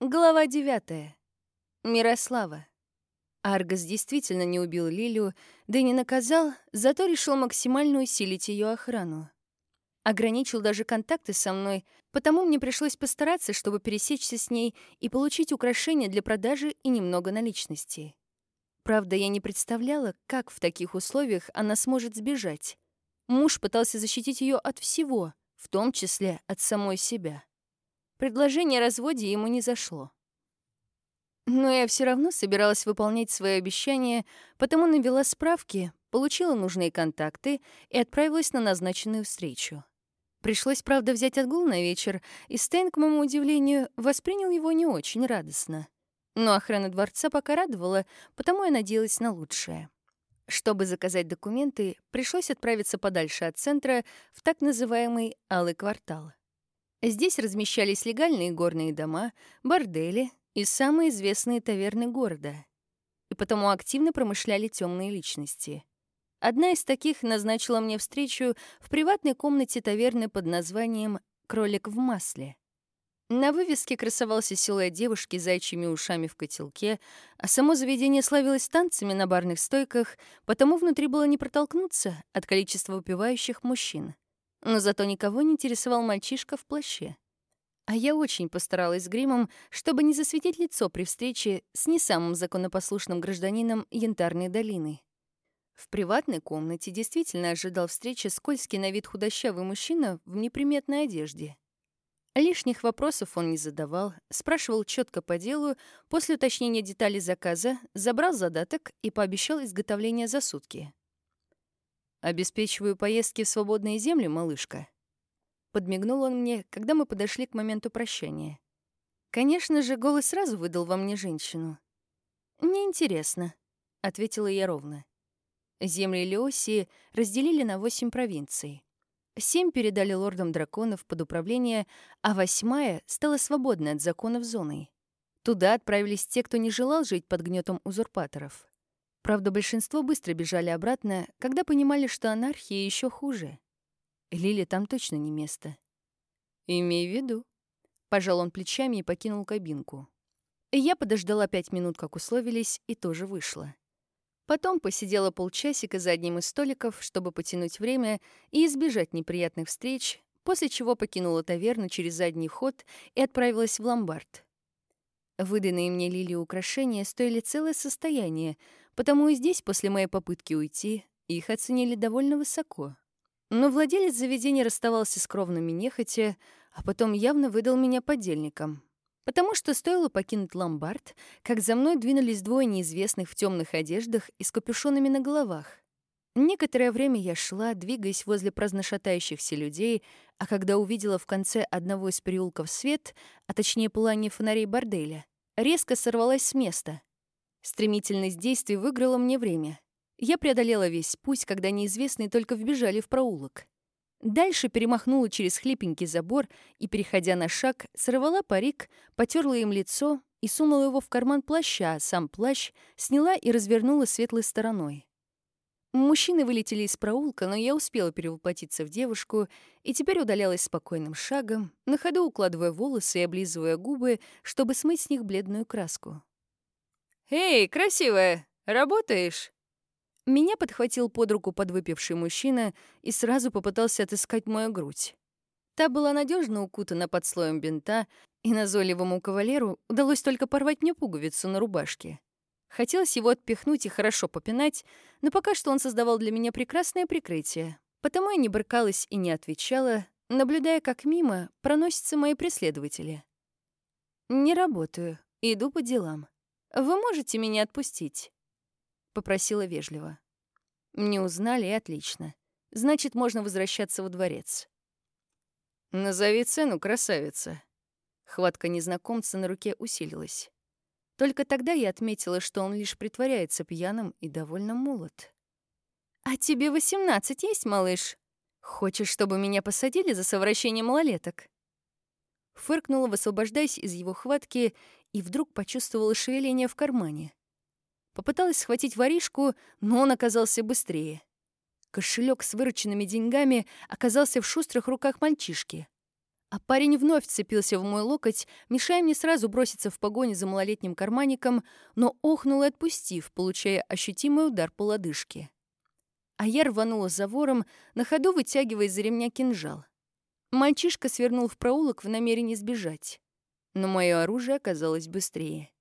Глава девятая. Мирослава. Аргос действительно не убил Лилию, да и не наказал, зато решил максимально усилить ее охрану. Ограничил даже контакты со мной, потому мне пришлось постараться, чтобы пересечься с ней и получить украшения для продажи и немного наличности. Правда, я не представляла, как в таких условиях она сможет сбежать. Муж пытался защитить ее от всего, в том числе от самой себя. Предложение о разводе ему не зашло. Но я все равно собиралась выполнять свои обещания, потому навела справки, получила нужные контакты и отправилась на назначенную встречу. Пришлось, правда, взять отгул на вечер, и Стейн, к моему удивлению, воспринял его не очень радостно. Но охрана дворца пока радовала, потому я надеялась на лучшее. Чтобы заказать документы, пришлось отправиться подальше от центра в так называемый «Алый квартал». Здесь размещались легальные горные дома, бордели и самые известные таверны города. И потому активно промышляли темные личности. Одна из таких назначила мне встречу в приватной комнате таверны под названием «Кролик в масле». На вывеске красовался силуэт девушки с зайчьими ушами в котелке, а само заведение славилось танцами на барных стойках, потому внутри было не протолкнуться от количества выпивающих мужчин. Но зато никого не интересовал мальчишка в плаще. А я очень постаралась с гримом, чтобы не засветить лицо при встрече с не самым законопослушным гражданином Янтарной долины. В приватной комнате действительно ожидал встречи скользкий на вид худощавый мужчина в неприметной одежде — Лишних вопросов он не задавал, спрашивал четко по делу, после уточнения деталей заказа забрал задаток и пообещал изготовление за сутки. «Обеспечиваю поездки в свободные земли, малышка». Подмигнул он мне, когда мы подошли к моменту прощания. Конечно же, голос сразу выдал во мне женщину. «Неинтересно», — ответила я ровно. Земли Леосии разделили на восемь провинций. Семь передали лордам драконов под управление, а восьмая стала свободной от законов зоной. Туда отправились те, кто не желал жить под гнетом узурпаторов. Правда, большинство быстро бежали обратно, когда понимали, что анархия еще хуже. Лили там точно не место. «Имей в виду». Пожал он плечами и покинул кабинку. Я подождала пять минут, как условились, и тоже вышла. Потом посидела полчасика за одним из столиков, чтобы потянуть время и избежать неприятных встреч, после чего покинула таверну через задний ход и отправилась в ломбард. Выданные мне Лили украшения стоили целое состояние, потому и здесь, после моей попытки уйти, их оценили довольно высоко. Но владелец заведения расставался с кровными нехотя, а потом явно выдал меня подельникам. Потому что стоило покинуть ломбард, как за мной двинулись двое неизвестных в темных одеждах и с капюшонами на головах. Некоторое время я шла, двигаясь возле праздношатающихся людей, а когда увидела в конце одного из переулков свет, а точнее пылание фонарей борделя, резко сорвалась с места. Стремительность действий выиграла мне время. Я преодолела весь путь, когда неизвестные только вбежали в проулок. Дальше перемахнула через хлипенький забор и, переходя на шаг, сорвала парик, потерла им лицо и сунула его в карман плаща, а сам плащ сняла и развернула светлой стороной. Мужчины вылетели из проулка, но я успела перевоплотиться в девушку и теперь удалялась спокойным шагом, на ходу укладывая волосы и облизывая губы, чтобы смыть с них бледную краску. «Эй, красивая, работаешь?» Меня подхватил под руку подвыпивший мужчина и сразу попытался отыскать мою грудь. Та была надежно укутана под слоем бинта, и назойливому кавалеру удалось только порвать мне пуговицу на рубашке. Хотелось его отпихнуть и хорошо попинать, но пока что он создавал для меня прекрасное прикрытие, потому я не брыкалась и не отвечала, наблюдая, как мимо проносятся мои преследователи. «Не работаю, иду по делам. Вы можете меня отпустить?» Попросила вежливо. Не узнали, и отлично. Значит, можно возвращаться во дворец. «Назови цену, красавица». Хватка незнакомца на руке усилилась. Только тогда я отметила, что он лишь притворяется пьяным и довольно молод. «А тебе восемнадцать есть, малыш? Хочешь, чтобы меня посадили за совращение малолеток?» Фыркнула, высвобождаясь из его хватки, и вдруг почувствовала шевеление в кармане. Попыталась схватить воришку, но он оказался быстрее. Кошелек с вырученными деньгами оказался в шустрых руках мальчишки. А парень вновь вцепился в мой локоть, мешая мне сразу броситься в погоню за малолетним карманником, но охнул и отпустив, получая ощутимый удар по лодыжке. А я рванула за вором, на ходу вытягивая из-за ремня кинжал. Мальчишка свернул в проулок в намерении сбежать. Но мое оружие оказалось быстрее.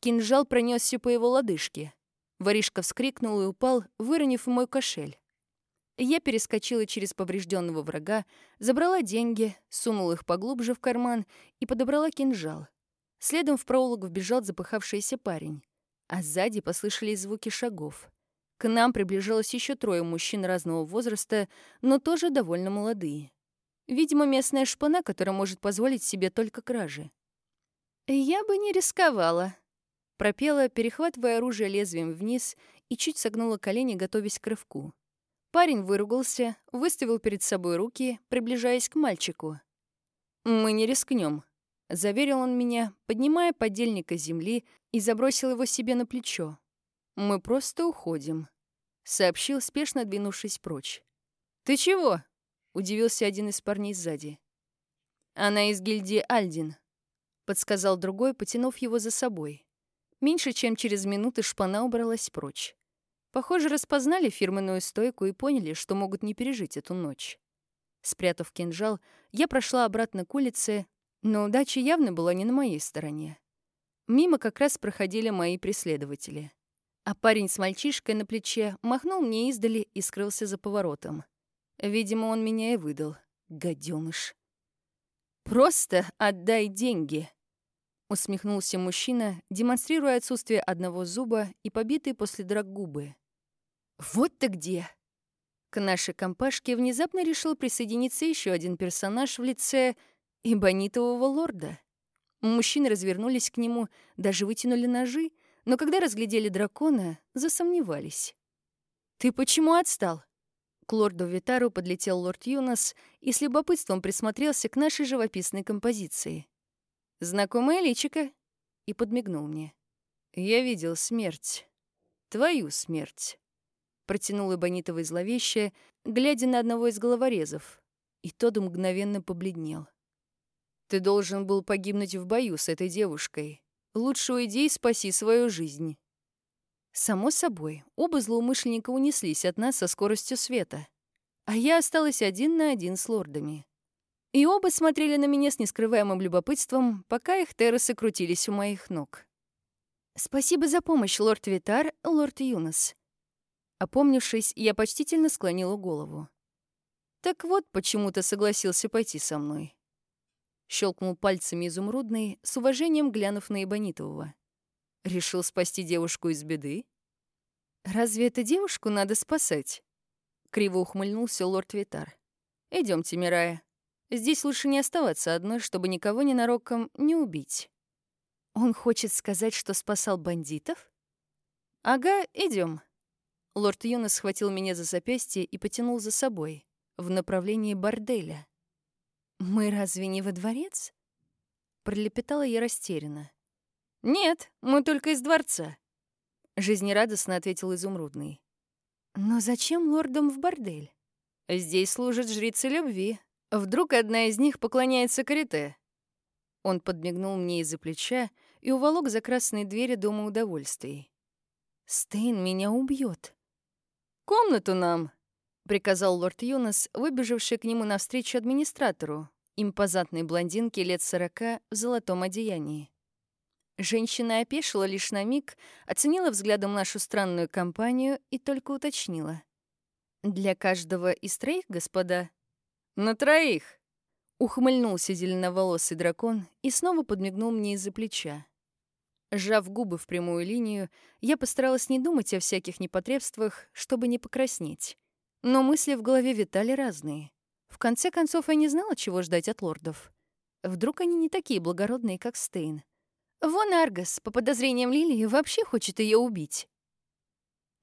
Кинжал пронесся по его лодыжке. Воришка вскрикнул и упал, выронив мой кошель. Я перескочила через поврежденного врага, забрала деньги, сунула их поглубже в карман и подобрала кинжал. Следом в проулок вбежал запыхавшийся парень, а сзади послышались звуки шагов. К нам приближалось еще трое мужчин разного возраста, но тоже довольно молодые. Видимо, местная шпана, которая может позволить себе только кражи. «Я бы не рисковала», — пропела, перехватывая оружие лезвием вниз и чуть согнула колени, готовясь к рывку. Парень выругался, выставил перед собой руки, приближаясь к мальчику. «Мы не рискнем, заверил он меня, поднимая подельника земли и забросил его себе на плечо. «Мы просто уходим», — сообщил, спешно двинувшись прочь. «Ты чего?» — удивился один из парней сзади. «Она из гильдии Альдин», — подсказал другой, потянув его за собой. Меньше чем через минуту шпана убралась прочь. Похоже, распознали фирменную стойку и поняли, что могут не пережить эту ночь. Спрятав кинжал, я прошла обратно к улице, но удача явно была не на моей стороне. Мимо как раз проходили мои преследователи. А парень с мальчишкой на плече махнул мне издали и скрылся за поворотом. Видимо, он меня и выдал. Гадёныш. «Просто отдай деньги!» Усмехнулся мужчина, демонстрируя отсутствие одного зуба и побитые после драк губы. «Вот ты где!» К нашей компашке внезапно решил присоединиться еще один персонаж в лице Ибонитового лорда. Мужчины развернулись к нему, даже вытянули ножи, но когда разглядели дракона, засомневались. «Ты почему отстал?» К лорду Витару подлетел лорд Юнос и с любопытством присмотрелся к нашей живописной композиции. «Знакомая личика?» И подмигнул мне. «Я видел смерть. Твою смерть». Протянул Ибонитовый зловеще, глядя на одного из головорезов. И тот мгновенно побледнел. «Ты должен был погибнуть в бою с этой девушкой. Лучше уйди и спаси свою жизнь». Само собой, оба злоумышленника унеслись от нас со скоростью света. А я осталась один на один с лордами. И оба смотрели на меня с нескрываемым любопытством, пока их террасы крутились у моих ног. «Спасибо за помощь, лорд Витар, лорд Юнос». Опомнившись, я почтительно склонила голову. «Так вот, почему ты согласился пойти со мной». Щелкнул пальцами изумрудный, с уважением глянув на Ибонитового. «Решил спасти девушку из беды?» «Разве это девушку надо спасать?» Криво ухмыльнулся лорд Витар. Идемте, Мирая. Здесь лучше не оставаться одной, чтобы никого ненароком не убить. Он хочет сказать, что спасал бандитов? Ага, идем. Лорд Юна схватил меня за запястье и потянул за собой в направлении борделя. Мы разве не во дворец? Пролепетала я растерянно. Нет, мы только из дворца. Жизнерадостно ответил изумрудный. Но зачем лордам в бордель? Здесь служат жрицы любви, Вдруг одна из них поклоняется карите. Он подмигнул мне из-за плеча и уволок за красные двери Дома удовольствий. «Стейн меня убьет. «Комнату нам!» — приказал лорд Юнос, выбежавший к нему навстречу администратору, импозантной блондинке лет сорока в золотом одеянии. Женщина опешила лишь на миг, оценила взглядом нашу странную компанию и только уточнила. «Для каждого из троих, господа?» «На троих!» Ухмыльнулся зеленоволосый дракон и снова подмигнул мне из-за плеча. Сжав губы в прямую линию, я постаралась не думать о всяких непотребствах, чтобы не покраснеть. Но мысли в голове витали разные. В конце концов, я не знала, чего ждать от лордов. Вдруг они не такие благородные, как Стейн. Вон Аргас, по подозрениям Лилии, вообще хочет ее убить.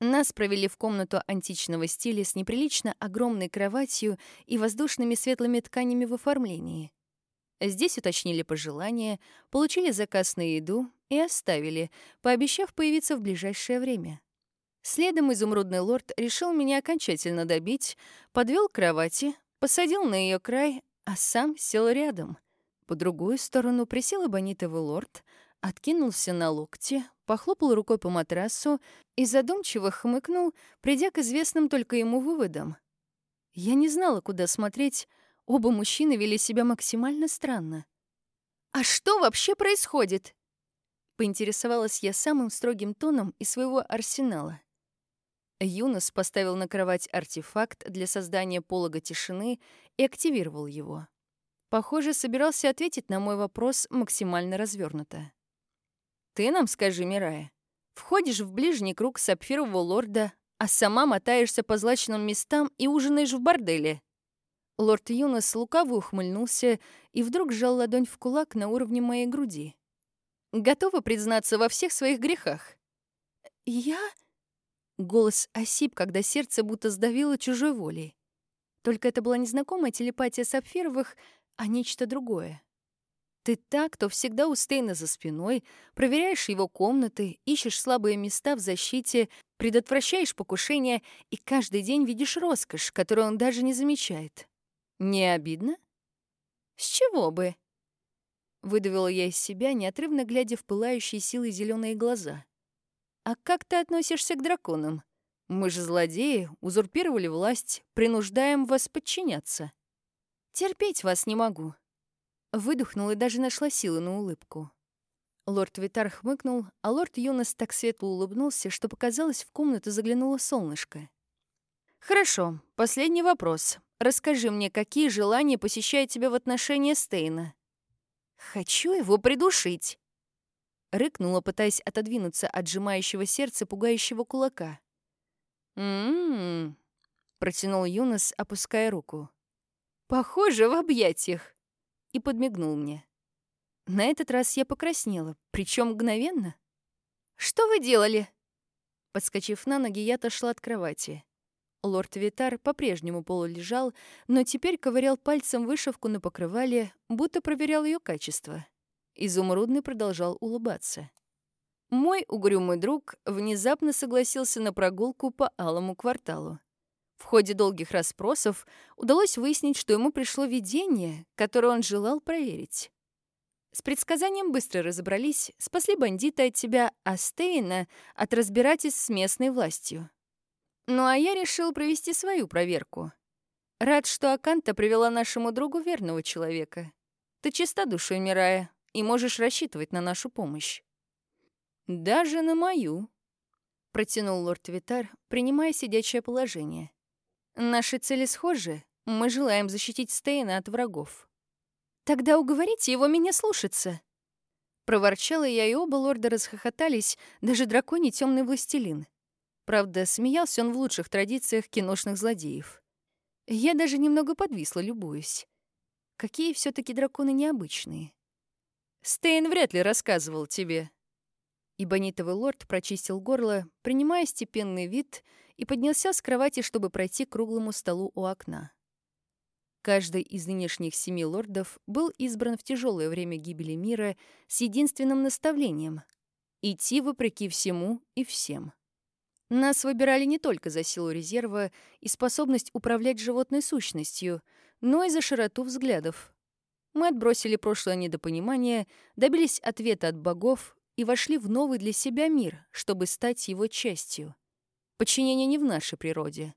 Нас провели в комнату античного стиля с неприлично огромной кроватью и воздушными светлыми тканями в оформлении. Здесь уточнили пожелания, получили заказ на еду и оставили, пообещав появиться в ближайшее время. Следом изумрудный лорд решил меня окончательно добить, подвел к кровати, посадил на ее край, а сам сел рядом. По другую сторону присел абонитовый лорд, откинулся на локте, похлопал рукой по матрасу и задумчиво хмыкнул, придя к известным только ему выводам. Я не знала, куда смотреть, оба мужчины вели себя максимально странно. «А что вообще происходит?» Поинтересовалась я самым строгим тоном из своего арсенала. Юнос поставил на кровать артефакт для создания полога тишины и активировал его. Похоже, собирался ответить на мой вопрос максимально развернуто. «Ты нам скажи, Мирая, входишь в ближний круг сапфирового лорда, а сама мотаешься по злачным местам и ужинаешь в борделе?» Лорд Юнос лукаво ухмыльнулся и вдруг сжал ладонь в кулак на уровне моей груди. «Готова признаться во всех своих грехах?» «Я...» Голос осип, когда сердце будто сдавило чужой волей. Только это была незнакомая телепатия Сапфировых, а нечто другое. Ты так, кто всегда у Стейна за спиной, проверяешь его комнаты, ищешь слабые места в защите, предотвращаешь покушения и каждый день видишь роскошь, которую он даже не замечает. Не обидно? С чего бы? Выдавила я из себя, неотрывно глядя в пылающие силой зеленые глаза. «А как ты относишься к драконам? Мы же злодеи, узурпировали власть, принуждаем вас подчиняться. Терпеть вас не могу». Выдохнула и даже нашла силы на улыбку. Лорд Витар хмыкнул, а лорд Юнос так светло улыбнулся, что показалось, в комнату заглянуло солнышко. «Хорошо, последний вопрос. Расскажи мне, какие желания посещают тебя в отношении Стейна?» «Хочу его придушить», Рыкнула, пытаясь отодвинуться от сжимающего сердца пугающего кулака. «М-м-м», протянул Юнос, опуская руку. «Похоже, в объятиях!» И подмигнул мне. На этот раз я покраснела, причем мгновенно. «Что вы делали?» Подскочив на ноги, я отошла от кровати. Лорд Витар по-прежнему полулежал, но теперь ковырял пальцем вышивку на покрывале, будто проверял ее качество. Изумрудный продолжал улыбаться. Мой угрюмый друг внезапно согласился на прогулку по Алому кварталу. В ходе долгих расспросов удалось выяснить, что ему пришло видение, которое он желал проверить. С предсказанием быстро разобрались, спасли бандита от тебя, а Стейна — от разбирательств с местной властью. Ну а я решил провести свою проверку. Рад, что Аканта привела нашему другу верного человека. Ты чиста душой, Мирая, и можешь рассчитывать на нашу помощь». «Даже на мою», — протянул лорд Витар, принимая сидячее положение. «Наши цели схожи. Мы желаем защитить Стейна от врагов». «Тогда уговорите его меня слушаться», Проворчала я, и оба лорда расхохотались, даже драконий темный властелин. Правда, смеялся он в лучших традициях киношных злодеев. Я даже немного подвисла, любуюсь. Какие все таки драконы необычные. Стейн вряд ли рассказывал тебе». И бонитовый лорд прочистил горло, принимая степенный вид, и поднялся с кровати, чтобы пройти к круглому столу у окна. Каждый из нынешних семи лордов был избран в тяжелое время гибели мира с единственным наставлением — идти вопреки всему и всем. Нас выбирали не только за силу резерва и способность управлять животной сущностью, но и за широту взглядов, мы отбросили прошлое недопонимание, добились ответа от богов и вошли в новый для себя мир, чтобы стать его частью. Подчинение не в нашей природе.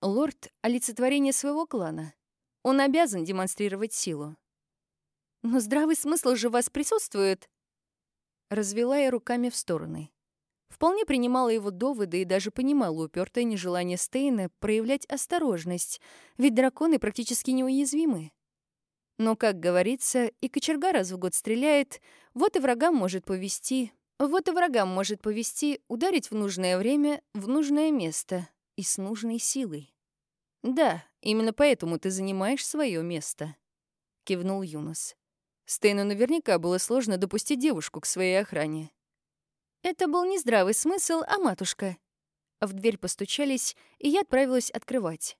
Лорд — олицетворение своего клана. Он обязан демонстрировать силу. Но здравый смысл же у вас присутствует. Развела я руками в стороны. Вполне принимала его доводы и даже понимала упертое нежелание Стейна проявлять осторожность, ведь драконы практически неуязвимы. Но, как говорится, и кочерга раз в год стреляет, вот и врагам может повести, вот и врагам может повести ударить в нужное время, в нужное место и с нужной силой. «Да, именно поэтому ты занимаешь свое место», — кивнул Юнос. Стейну наверняка было сложно допустить девушку к своей охране. Это был не здравый смысл, а матушка. В дверь постучались, и я отправилась открывать.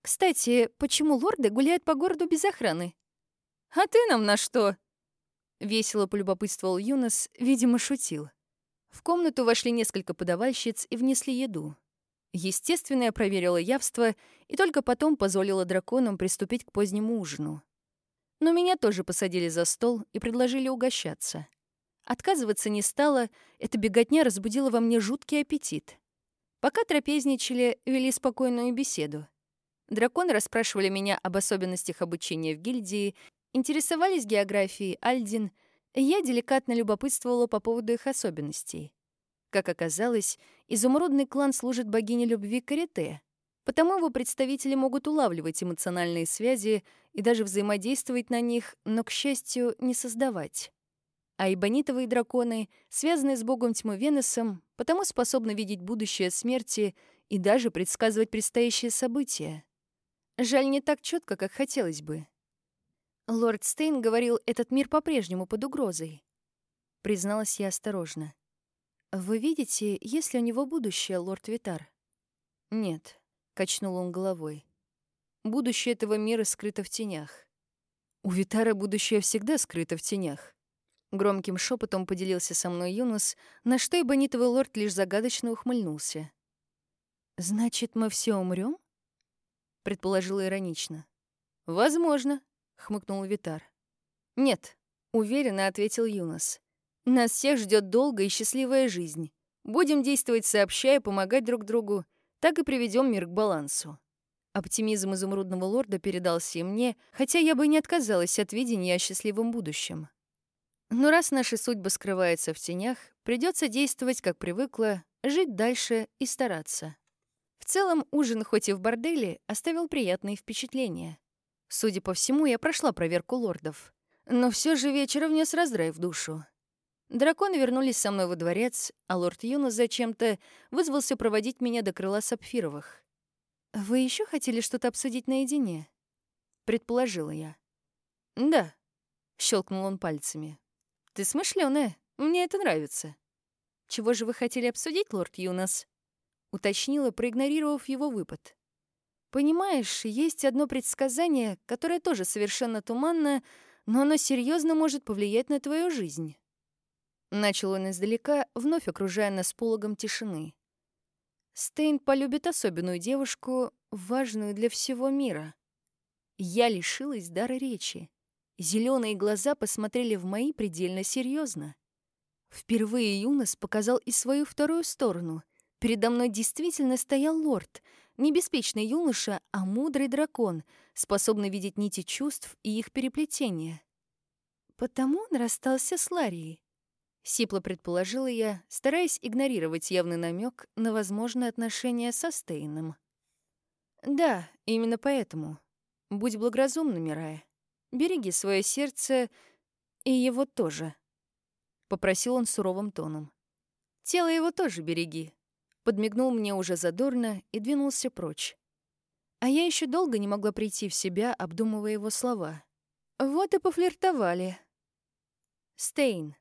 Кстати, почему лорды гуляют по городу без охраны? «А ты нам на что?» Весело полюбопытствовал Юнос, видимо, шутил. В комнату вошли несколько подавальщиц и внесли еду. Естественно, я проверила явство и только потом позволила драконам приступить к позднему ужину. Но меня тоже посадили за стол и предложили угощаться. Отказываться не стала, эта беготня разбудила во мне жуткий аппетит. Пока трапезничали, вели спокойную беседу. Драконы расспрашивали меня об особенностях обучения в гильдии, интересовались географией Альдин, я деликатно любопытствовала по поводу их особенностей. Как оказалось, изумрудный клан служит богине любви Карите, потому его представители могут улавливать эмоциональные связи и даже взаимодействовать на них, но, к счастью, не создавать. А эбонитовые драконы, связанные с богом тьмы Венесом, потому способны видеть будущее смерти и даже предсказывать предстоящие события. Жаль, не так четко, как хотелось бы. Лорд Стейн говорил, этот мир по-прежнему под угрозой. Призналась я осторожно. «Вы видите, есть ли у него будущее, лорд Витар?» «Нет», — качнул он головой. «Будущее этого мира скрыто в тенях». «У Витара будущее всегда скрыто в тенях», Громким шепотом поделился со мной Юнус, на что и бонитовый лорд лишь загадочно ухмыльнулся. «Значит, мы все умрем? предположила иронично. «Возможно», — хмыкнул Витар. «Нет», — уверенно ответил Юнос. «Нас всех ждет долгая и счастливая жизнь. Будем действовать сообща и помогать друг другу, так и приведем мир к балансу». Оптимизм изумрудного лорда передался и мне, хотя я бы не отказалась от видения о счастливом будущем. Но раз наши судьбы скрываются в тенях, придется действовать, как привыкла, жить дальше и стараться. В целом, ужин, хоть и в борделе, оставил приятные впечатления. Судя по всему, я прошла проверку лордов. Но все же вечер внес раздрай в душу. Драконы вернулись со мной во дворец, а лорд Юнус зачем-то вызвался проводить меня до крыла сапфировых. «Вы еще хотели что-то обсудить наедине?» — предположила я. «Да», — щелкнул он пальцами. Ты смышленая, мне это нравится. Чего же вы хотели обсудить, лорд Юнос? Уточнила, проигнорировав его выпад. Понимаешь, есть одно предсказание, которое тоже совершенно туманно, но оно серьезно может повлиять на твою жизнь. Начал он издалека, вновь окружая нас пологом тишины. Стейн полюбит особенную девушку, важную для всего мира. Я лишилась дара речи. Зеленые глаза посмотрели в мои предельно серьезно. Впервые Юнос показал и свою вторую сторону. Передо мной действительно стоял лорд, не беспечный юноша, а мудрый дракон, способный видеть нити чувств и их переплетения. Потому он расстался с Ларией. Сипло предположила я, стараясь игнорировать явный намек на возможное отношение со Стейном. «Да, именно поэтому. Будь благоразумным, Мирая. Береги свое сердце и его тоже», — попросил он суровым тоном. «Тело его тоже береги», — подмигнул мне уже задорно и двинулся прочь. А я еще долго не могла прийти в себя, обдумывая его слова. Вот и пофлиртовали. «Стейн».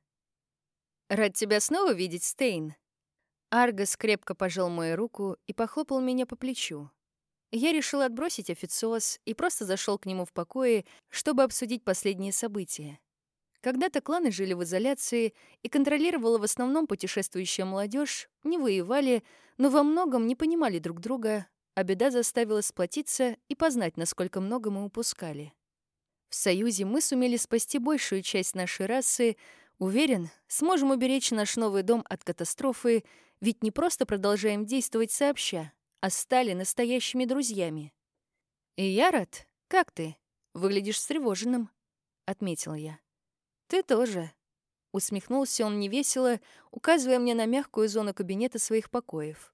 «Рад тебя снова видеть, Стейн». Аргос крепко пожал мою руку и похлопал меня по плечу. Я решил отбросить официоз и просто зашел к нему в покое, чтобы обсудить последние события. Когда-то кланы жили в изоляции и контролировала в основном путешествующая молодежь, не воевали, но во многом не понимали друг друга, а беда заставила сплотиться и познать, насколько много мы упускали. В Союзе мы сумели спасти большую часть нашей расы, уверен, сможем уберечь наш новый дом от катастрофы, ведь не просто продолжаем действовать сообща, а стали настоящими друзьями. «И я рад. Как ты? Выглядишь встревоженным», — отметила я. «Ты тоже», — усмехнулся он невесело, указывая мне на мягкую зону кабинета своих покоев.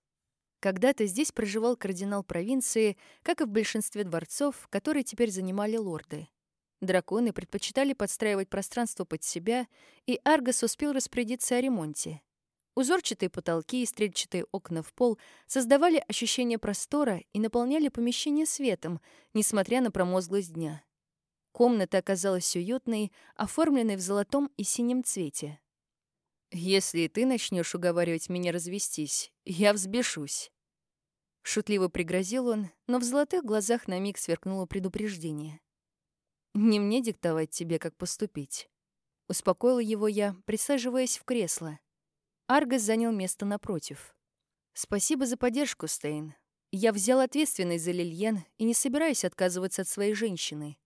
Когда-то здесь проживал кардинал провинции, как и в большинстве дворцов, которые теперь занимали лорды. Драконы предпочитали подстраивать пространство под себя, и Аргос успел распорядиться о ремонте. Узорчатые потолки и стрельчатые окна в пол создавали ощущение простора и наполняли помещение светом, несмотря на промозглость дня. Комната оказалась уютной, оформленной в золотом и синем цвете. «Если ты начнешь уговаривать меня развестись, я взбешусь». Шутливо пригрозил он, но в золотых глазах на миг сверкнуло предупреждение. «Не мне диктовать тебе, как поступить». Успокоила его я, присаживаясь в кресло. Аргос занял место напротив. «Спасибо за поддержку, Стейн. Я взял ответственность за Лильен и не собираюсь отказываться от своей женщины.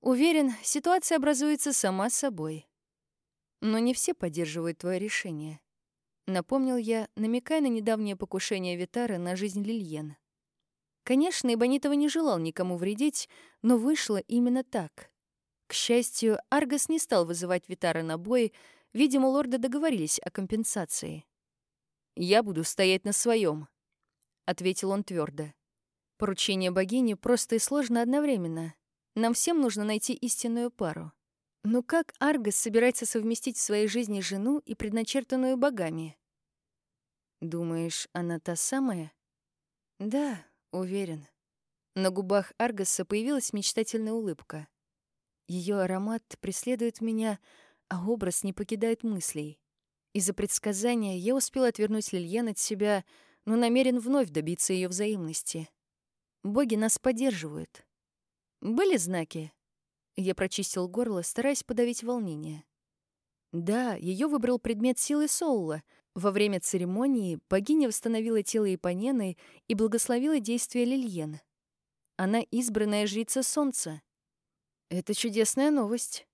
Уверен, ситуация образуется сама собой. Но не все поддерживают твое решение. Напомнил я, намекая на недавнее покушение Витара на жизнь Лильен. Конечно, Ибонитова не желал никому вредить, но вышло именно так. К счастью, Аргос не стал вызывать Витара на бой, видимо, лорды договорились о компенсации. «Я буду стоять на своем, ответил он твердо. Поручение богини просто и сложно одновременно. Нам всем нужно найти истинную пару. Но как Аргос собирается совместить в своей жизни жену и предначертанную богами? Думаешь, она та самая? Да, уверен. На губах Аргоса появилась мечтательная улыбка. Ее аромат преследует меня, а образ не покидает мыслей. Из-за предсказания я успел отвернуть Лильен от себя, но намерен вновь добиться ее взаимности. Боги нас поддерживают. Были знаки? Я прочистил горло, стараясь подавить волнение. Да, ее выбрал предмет силы Соула. Во время церемонии богиня восстановила тело Ипонены и благословила действия Лильен. Она избранная жрица Солнца. Это чудесная новость.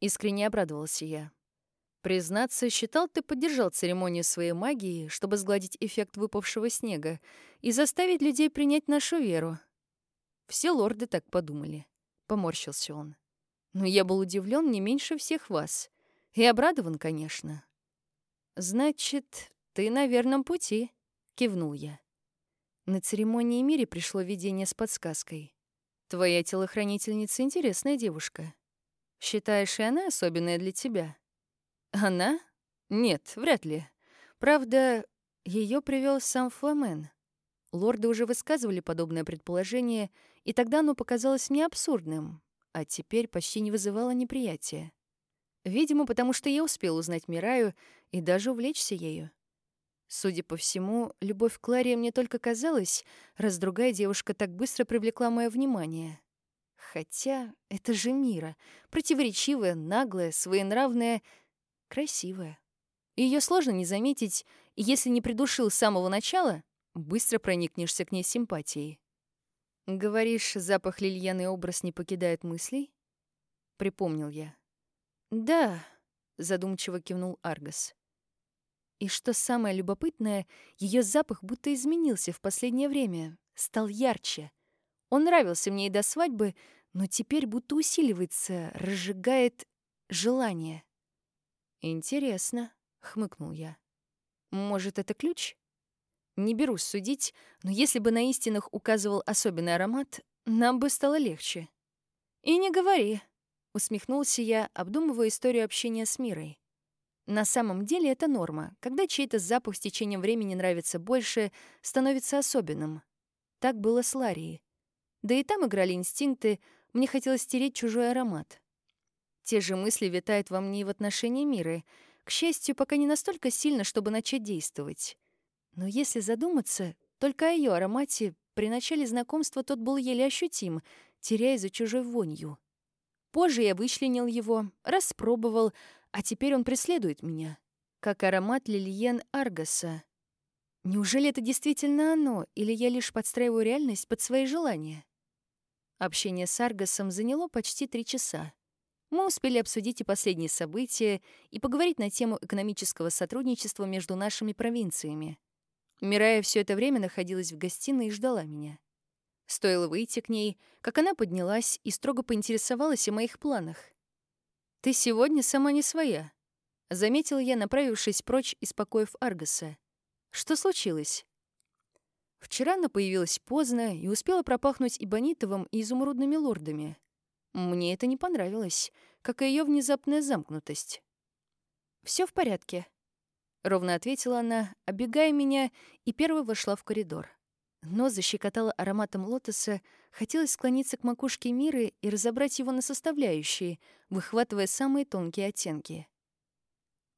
Искренне обрадовался я. Признаться, считал, ты поддержал церемонию своей магии, чтобы сгладить эффект выпавшего снега и заставить людей принять нашу веру. Все лорды так подумали. Поморщился он. Но я был удивлен не меньше всех вас. И обрадован, конечно. Значит, ты на верном пути, кивнул я. На церемонии мире пришло видение с подсказкой. Твоя телохранительница интересная девушка. Считаешь, и она особенная для тебя? Она? Нет, вряд ли. Правда, ее привел сам Фламен. Лорды уже высказывали подобное предположение, и тогда оно показалось мне абсурдным, а теперь почти не вызывало неприятия. Видимо, потому что я успел узнать Мираю и даже увлечься ею. Судя по всему, любовь к Кларе мне только казалась, раз другая девушка так быстро привлекла мое внимание. Хотя это же Мира, противоречивая, наглая, своенравная, красивая. Ее сложно не заметить, если не придушил с самого начала, быстро проникнешься к ней симпатией. «Говоришь, запах лильяный образ не покидает мыслей?» — припомнил я. «Да», — задумчиво кивнул Аргас. И что самое любопытное, ее запах будто изменился в последнее время, стал ярче. Он нравился мне и до свадьбы, но теперь будто усиливается, разжигает желание. «Интересно», — хмыкнул я. «Может, это ключ?» Не берусь судить, но если бы на истинах указывал особенный аромат, нам бы стало легче. «И не говори», — усмехнулся я, обдумывая историю общения с Мирой. На самом деле это норма, когда чей-то запах с течением времени нравится больше, становится особенным. Так было с Ларией. Да и там играли инстинкты, мне хотелось стереть чужой аромат. Те же мысли витают во мне и в отношении Миры, к счастью, пока не настолько сильно, чтобы начать действовать. Но если задуматься, только о ее аромате при начале знакомства тот был еле ощутим, теряя за чужой вонью. Позже я вычленил его, распробовал, а теперь он преследует меня, как аромат Лильен Аргаса. Неужели это действительно оно, или я лишь подстраиваю реальность под свои желания? Общение с Аргасом заняло почти три часа. Мы успели обсудить и последние события, и поговорить на тему экономического сотрудничества между нашими провинциями. Мирая все это время находилась в гостиной и ждала меня. Стоило выйти к ней, как она поднялась и строго поинтересовалась о моих планах. «Ты сегодня сама не своя», — заметил я, направившись прочь из покоев Аргаса. «Что случилось?» Вчера она появилась поздно и успела пропахнуть и Бонитовым, и изумрудными лордами. Мне это не понравилось, как и ее внезапная замкнутость. Все в порядке», — ровно ответила она, оббегая меня, и первой вошла в коридор. Нос защекотала ароматом лотоса, хотелось склониться к макушке Миры и разобрать его на составляющие, выхватывая самые тонкие оттенки.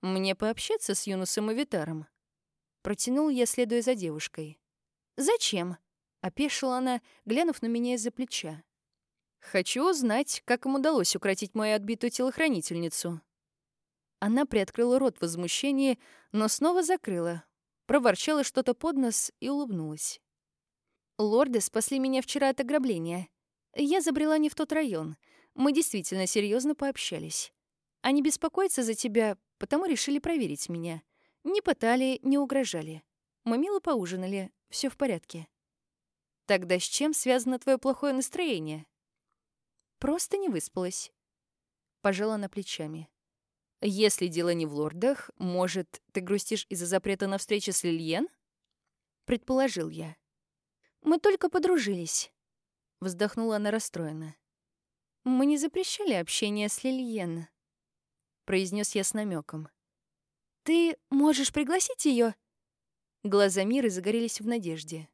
«Мне пообщаться с Юнусом и Витаром?» Протянул я, следуя за девушкой. «Зачем?» — опешила она, глянув на меня из-за плеча. «Хочу узнать, как им удалось укротить мою отбитую телохранительницу», она приоткрыла рот в возмущении, но снова закрыла, проворчала что-то под нос и улыбнулась. «Лорды спасли меня вчера от ограбления. Я забрела не в тот район. Мы действительно серьезно пообщались. Они беспокоятся за тебя, потому решили проверить меня. Не пытали, не угрожали. Мы мило поужинали, все в порядке. Тогда с чем связано твое плохое настроение? Просто не выспалась. Пожала на плечами. Если дело не в лордах, может, ты грустишь из-за запрета на встречу с Лильен? Предположил я. Мы только подружились. Вздохнула она расстроенно. Мы не запрещали общение с Лильен. Произнес я с намеком. Ты можешь пригласить ее? Глаза Миры загорелись в надежде.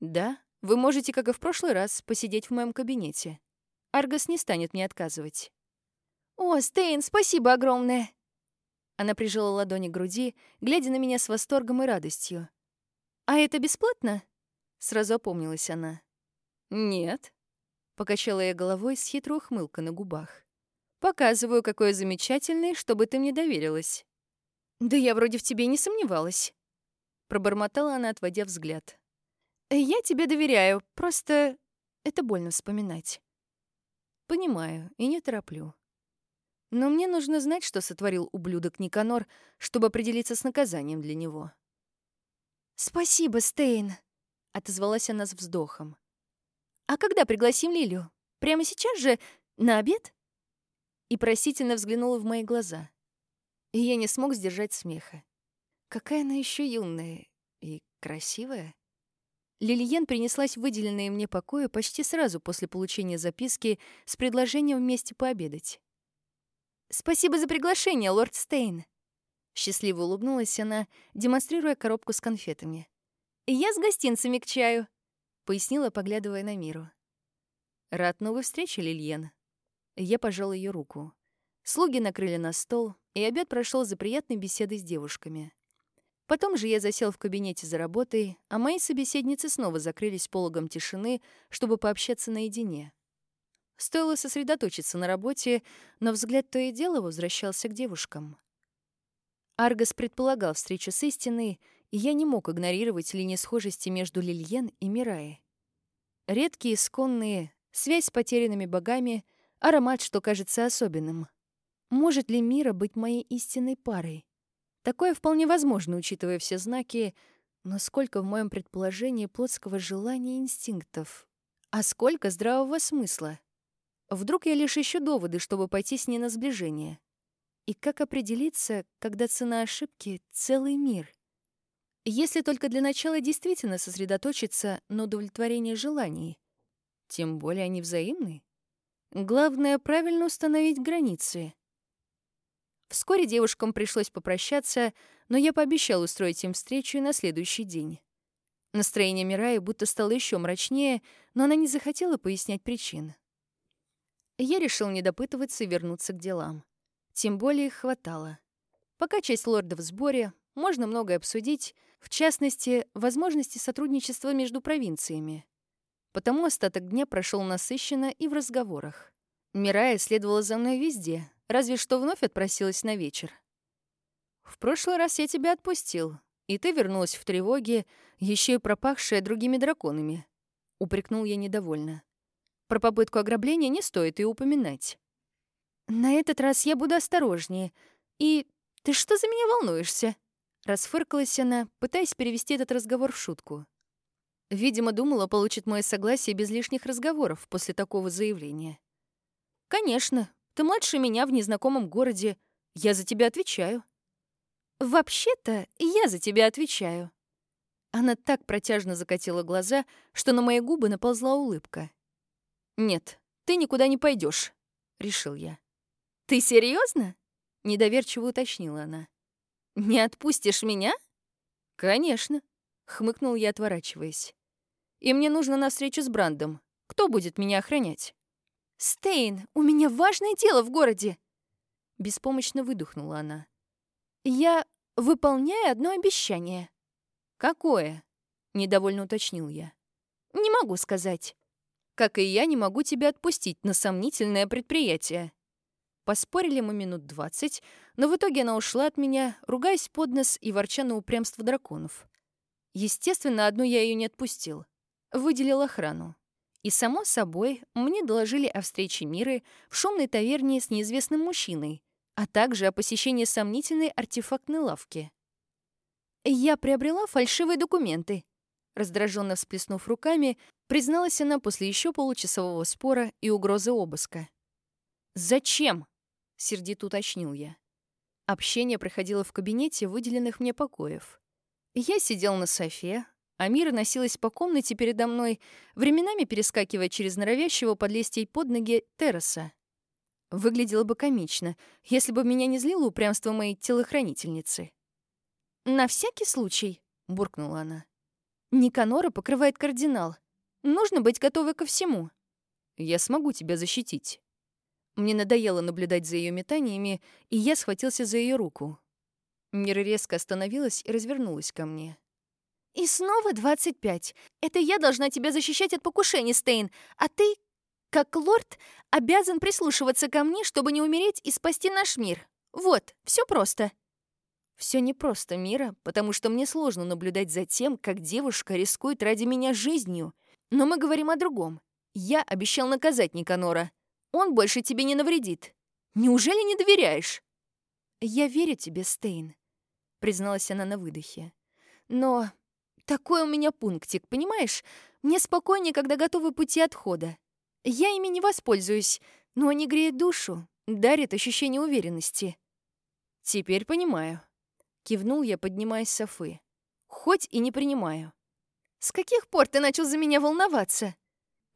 Да, вы можете, как и в прошлый раз, посидеть в моем кабинете. Аргос не станет мне отказывать. «О, Стейн, спасибо огромное!» Она прижала ладони к груди, глядя на меня с восторгом и радостью. «А это бесплатно?» Сразу опомнилась она. «Нет», — покачала я головой с хитрой ухмылкой на губах. «Показываю, какое замечательное, чтобы ты мне доверилась». «Да я вроде в тебе не сомневалась», — пробормотала она, отводя взгляд. «Я тебе доверяю, просто это больно вспоминать». «Понимаю и не тороплю. Но мне нужно знать, что сотворил ублюдок Никанор, чтобы определиться с наказанием для него. «Спасибо, Стейн», — отозвалась она с вздохом. «А когда пригласим Лилю? Прямо сейчас же? На обед?» И просительно взглянула в мои глаза. И я не смог сдержать смеха. Какая она еще юная и красивая. Лильен принеслась в выделенные мне покои почти сразу после получения записки с предложением вместе пообедать. «Спасибо за приглашение, лорд Стейн!» Счастливо улыбнулась она, демонстрируя коробку с конфетами. «Я с гостинцами к чаю», — пояснила, поглядывая на Миру. «Рад новой встрече, Лильен». Я пожал ее руку. Слуги накрыли на стол, и обед прошел за приятной беседой с девушками. Потом же я засел в кабинете за работой, а мои собеседницы снова закрылись пологом тишины, чтобы пообщаться наедине. Стоило сосредоточиться на работе, но взгляд то и дело возвращался к девушкам. Аргос предполагал встречу с истиной, и я не мог игнорировать линии схожести между Лильен и Мираей. Редкие, исконные, связь с потерянными богами, аромат, что кажется особенным. Может ли Мира быть моей истинной парой? Такое вполне возможно, учитывая все знаки, но сколько в моем предположении плотского желания и инстинктов, а сколько здравого смысла? Вдруг я лишь ищу доводы, чтобы пойти с ней на сближение? И как определиться, когда цена ошибки — целый мир? Если только для начала действительно сосредоточиться на удовлетворении желаний, тем более они взаимны. Главное — правильно установить границы. Вскоре девушкам пришлось попрощаться, но я пообещал устроить им встречу и на следующий день. Настроение Мираи будто стало еще мрачнее, но она не захотела пояснять причин. Я решил не допытываться и вернуться к делам. Тем более их хватало. Пока часть лордов в сборе, можно многое обсудить, в частности, возможности сотрудничества между провинциями. Потому остаток дня прошел насыщенно и в разговорах. Мирая следовала за мной везде, разве что вновь отпросилась на вечер. «В прошлый раз я тебя отпустил, и ты вернулась в тревоге, еще и пропахшая другими драконами», — упрекнул я недовольно. Про попытку ограбления не стоит и упоминать. На этот раз я буду осторожнее. И ты что за меня волнуешься? Расфыркалась она, пытаясь перевести этот разговор в шутку. Видимо, думала, получит мое согласие без лишних разговоров после такого заявления. «Конечно, ты младше меня в незнакомом городе. Я за тебя отвечаю». «Вообще-то я за тебя отвечаю». Она так протяжно закатила глаза, что на мои губы наползла улыбка. «Нет, ты никуда не пойдешь, решил я. «Ты серьезно? недоверчиво уточнила она. «Не отпустишь меня?» «Конечно», — хмыкнул я, отворачиваясь. «И мне нужно на встречу с Брандом. Кто будет меня охранять?» «Стейн, у меня важное дело в городе!» Беспомощно выдохнула она. «Я выполняю одно обещание». «Какое?» — недовольно уточнил я. «Не могу сказать как и я не могу тебя отпустить на сомнительное предприятие». Поспорили мы минут двадцать, но в итоге она ушла от меня, ругаясь под нос и ворча на упрямство драконов. Естественно, одну я ее не отпустил. Выделил охрану. И, само собой, мне доложили о встрече Миры в шумной таверне с неизвестным мужчиной, а также о посещении сомнительной артефактной лавки. Я приобрела фальшивые документы. Раздраженно всплеснув руками, призналась она после еще получасового спора и угрозы обыска. «Зачем?» — сердито уточнил я. Общение проходило в кабинете выделенных мне покоев. Я сидел на софе, а Мира носилась по комнате передо мной, временами перескакивая через норовящего подлезть ей под ноги терраса. Выглядело бы комично, если бы меня не злило упрямство моей телохранительницы. «На всякий случай», — буркнула она. «Никанора покрывает кардинал. Нужно быть готовой ко всему». «Я смогу тебя защитить». Мне надоело наблюдать за ее метаниями, и я схватился за ее руку. Мира резко остановилась и развернулась ко мне. «И снова 25. Это я должна тебя защищать от покушений, Стейн, а ты, как лорд, обязан прислушиваться ко мне, чтобы не умереть и спасти наш мир. Вот, все просто». Все непросто, Мира, потому что мне сложно наблюдать за тем, как девушка рискует ради меня жизнью. Но мы говорим о другом. Я обещал наказать Никанора. Он больше тебе не навредит. Неужели не доверяешь? Я верю тебе, Стейн, призналась она на выдохе. Но такой у меня пунктик, понимаешь? Мне спокойнее, когда готовы пути отхода. Я ими не воспользуюсь, но они греют душу, дарят ощущение уверенности. Теперь понимаю. Кивнул я, поднимаясь с софы. Хоть и не принимаю. С каких пор ты начал за меня волноваться?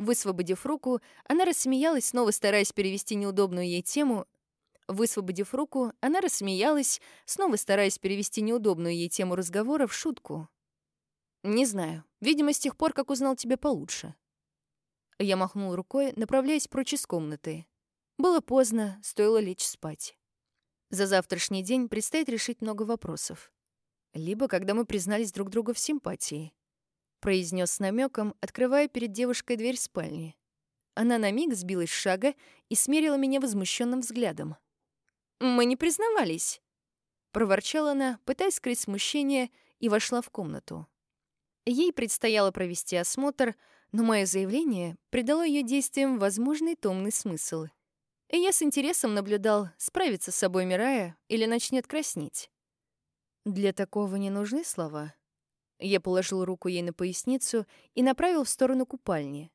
Высвободив руку, она рассмеялась, снова стараясь перевести неудобную ей тему. Высвободив руку, она рассмеялась, снова стараясь перевести неудобную ей тему разговора в шутку. «Не знаю. Видимо, с тех пор, как узнал тебя получше». Я махнул рукой, направляясь прочь из комнаты. Было поздно, стоило лечь спать. За завтрашний день предстоит решить много вопросов. Либо когда мы признались друг другу в симпатии. Произнес с намеком, открывая перед девушкой дверь спальни. Она на миг сбилась с шага и смерила меня возмущенным взглядом. «Мы не признавались», — проворчала она, пытаясь скрыть смущение, и вошла в комнату. Ей предстояло провести осмотр, но мое заявление придало ее действиям возможный томный смысл — и я с интересом наблюдал, справится с собой Мирая или начнет краснеть. Для такого не нужны слова. Я положил руку ей на поясницу и направил в сторону купальни.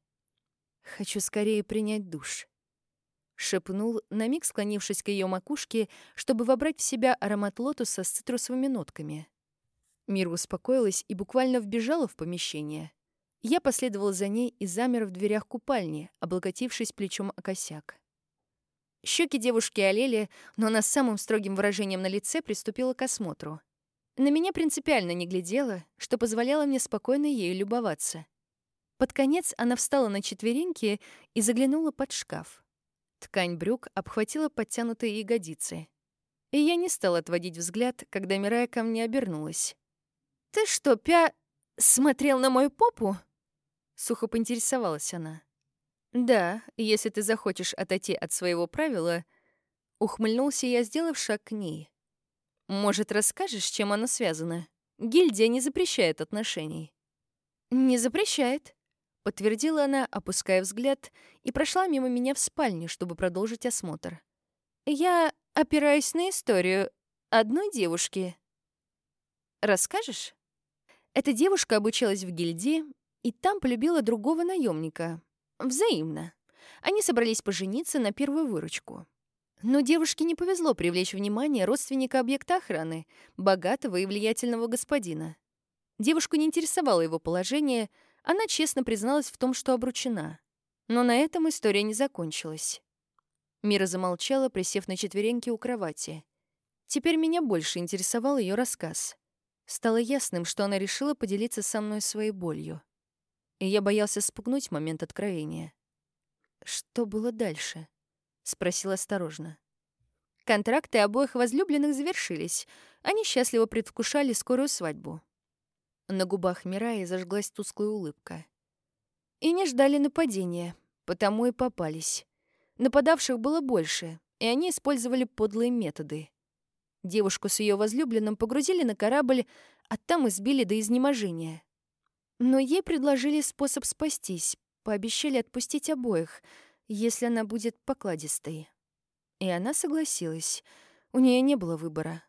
«Хочу скорее принять душ», — шепнул, на миг склонившись к ее макушке, чтобы вобрать в себя аромат лотоса с цитрусовыми нотками. Мира успокоилась и буквально вбежала в помещение. Я последовал за ней и замер в дверях купальни, облокотившись плечом о косяк. Щеки девушки олели, но она с самым строгим выражением на лице приступила к осмотру. На меня принципиально не глядела, что позволяло мне спокойно ею любоваться. Под конец она встала на четвереньки и заглянула под шкаф. Ткань брюк обхватила подтянутые ягодицы. И я не стала отводить взгляд, когда Мирая ко мне обернулась. «Ты что, пя... смотрел на мою попу?» Сухо поинтересовалась она. «Да, если ты захочешь отойти от своего правила...» Ухмыльнулся я, сделав шаг к ней. «Может, расскажешь, чем оно связано? Гильдия не запрещает отношений». «Не запрещает», — подтвердила она, опуская взгляд, и прошла мимо меня в спальню, чтобы продолжить осмотр. «Я опираюсь на историю одной девушки». «Расскажешь?» Эта девушка обучалась в гильдии, и там полюбила другого наемника, Взаимно. Они собрались пожениться на первую выручку. Но девушке не повезло привлечь внимание родственника объекта охраны, богатого и влиятельного господина. Девушку не интересовало его положение, она честно призналась в том, что обручена. Но на этом история не закончилась. Мира замолчала, присев на четвереньки у кровати. Теперь меня больше интересовал ее рассказ. Стало ясным, что она решила поделиться со мной своей болью и я боялся спугнуть момент откровения. «Что было дальше?» — спросил осторожно. Контракты обоих возлюбленных завершились. Они счастливо предвкушали скорую свадьбу. На губах Мираи зажглась тусклая улыбка. И не ждали нападения, потому и попались. Нападавших было больше, и они использовали подлые методы. Девушку с ее возлюбленным погрузили на корабль, а там избили до изнеможения. Но ей предложили способ спастись, пообещали отпустить обоих, если она будет покладистой. И она согласилась. У нее не было выбора.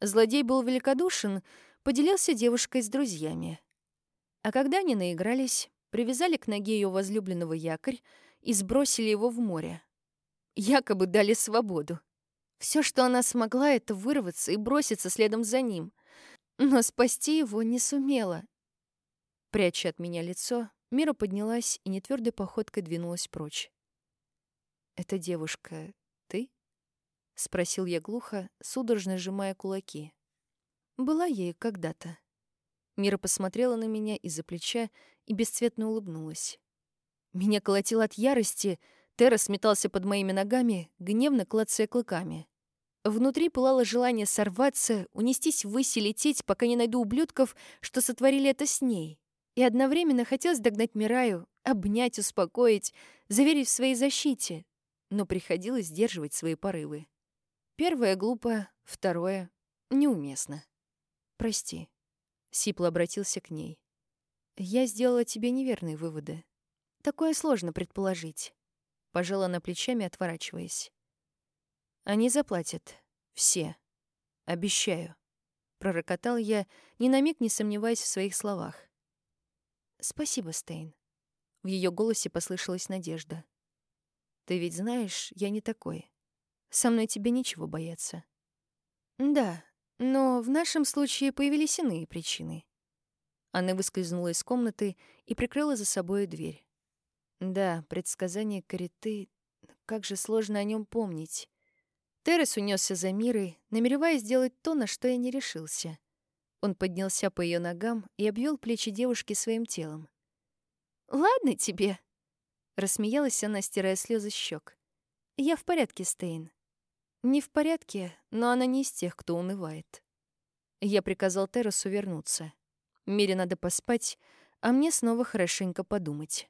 Злодей был великодушен, поделился девушкой с друзьями. А когда они наигрались, привязали к ноге ее возлюбленного якорь и сбросили его в море. Якобы дали свободу. Все, что она смогла, это вырваться и броситься следом за ним. Но спасти его не сумела. Пряча от меня лицо, Мира поднялась и нетвердой походкой двинулась прочь. «Эта девушка ты?» — спросил я глухо, судорожно сжимая кулаки. «Была ей когда-то». Мира посмотрела на меня из-за плеча и бесцветно улыбнулась. Меня колотило от ярости, Террас метался под моими ногами, гневно клацая клыками. Внутри пылало желание сорваться, унестись ввысь и лететь, пока не найду ублюдков, что сотворили это с ней. И одновременно хотелось догнать Мираю, обнять, успокоить, заверить в своей защите. Но приходилось сдерживать свои порывы. Первое — глупо, второе — неуместно. «Прости», — Сипло обратился к ней. «Я сделала тебе неверные выводы. Такое сложно предположить». Пожала она плечами, отворачиваясь. «Они заплатят. Все. Обещаю», — пророкотал я, ни на миг не сомневаясь в своих словах. «Спасибо, Стейн». В ее голосе послышалась надежда. «Ты ведь знаешь, я не такой. Со мной тебе нечего бояться». «Да, но в нашем случае появились иные причины». Она выскользнула из комнаты и прикрыла за собой дверь. Да, предсказание Кариты... Как же сложно о нем помнить. Террес унесся за Мирой, намереваясь сделать то, на что я не решился. Он поднялся по ее ногам и обвел плечи девушки своим телом. «Ладно тебе», — рассмеялась она, стирая слезы щек. «Я в порядке, Стейн». «Не в порядке, но она не из тех, кто унывает». Я приказал Террасу вернуться. Мире надо поспать, а мне снова хорошенько подумать.